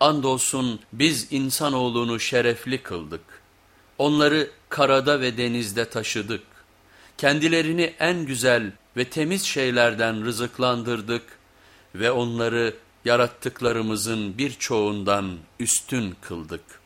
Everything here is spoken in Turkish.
Andolsun biz insanoğlunu şerefli kıldık. Onları karada ve denizde taşıdık. Kendilerini en güzel ve temiz şeylerden rızıklandırdık ve onları yarattıklarımızın birçoğundan üstün kıldık.''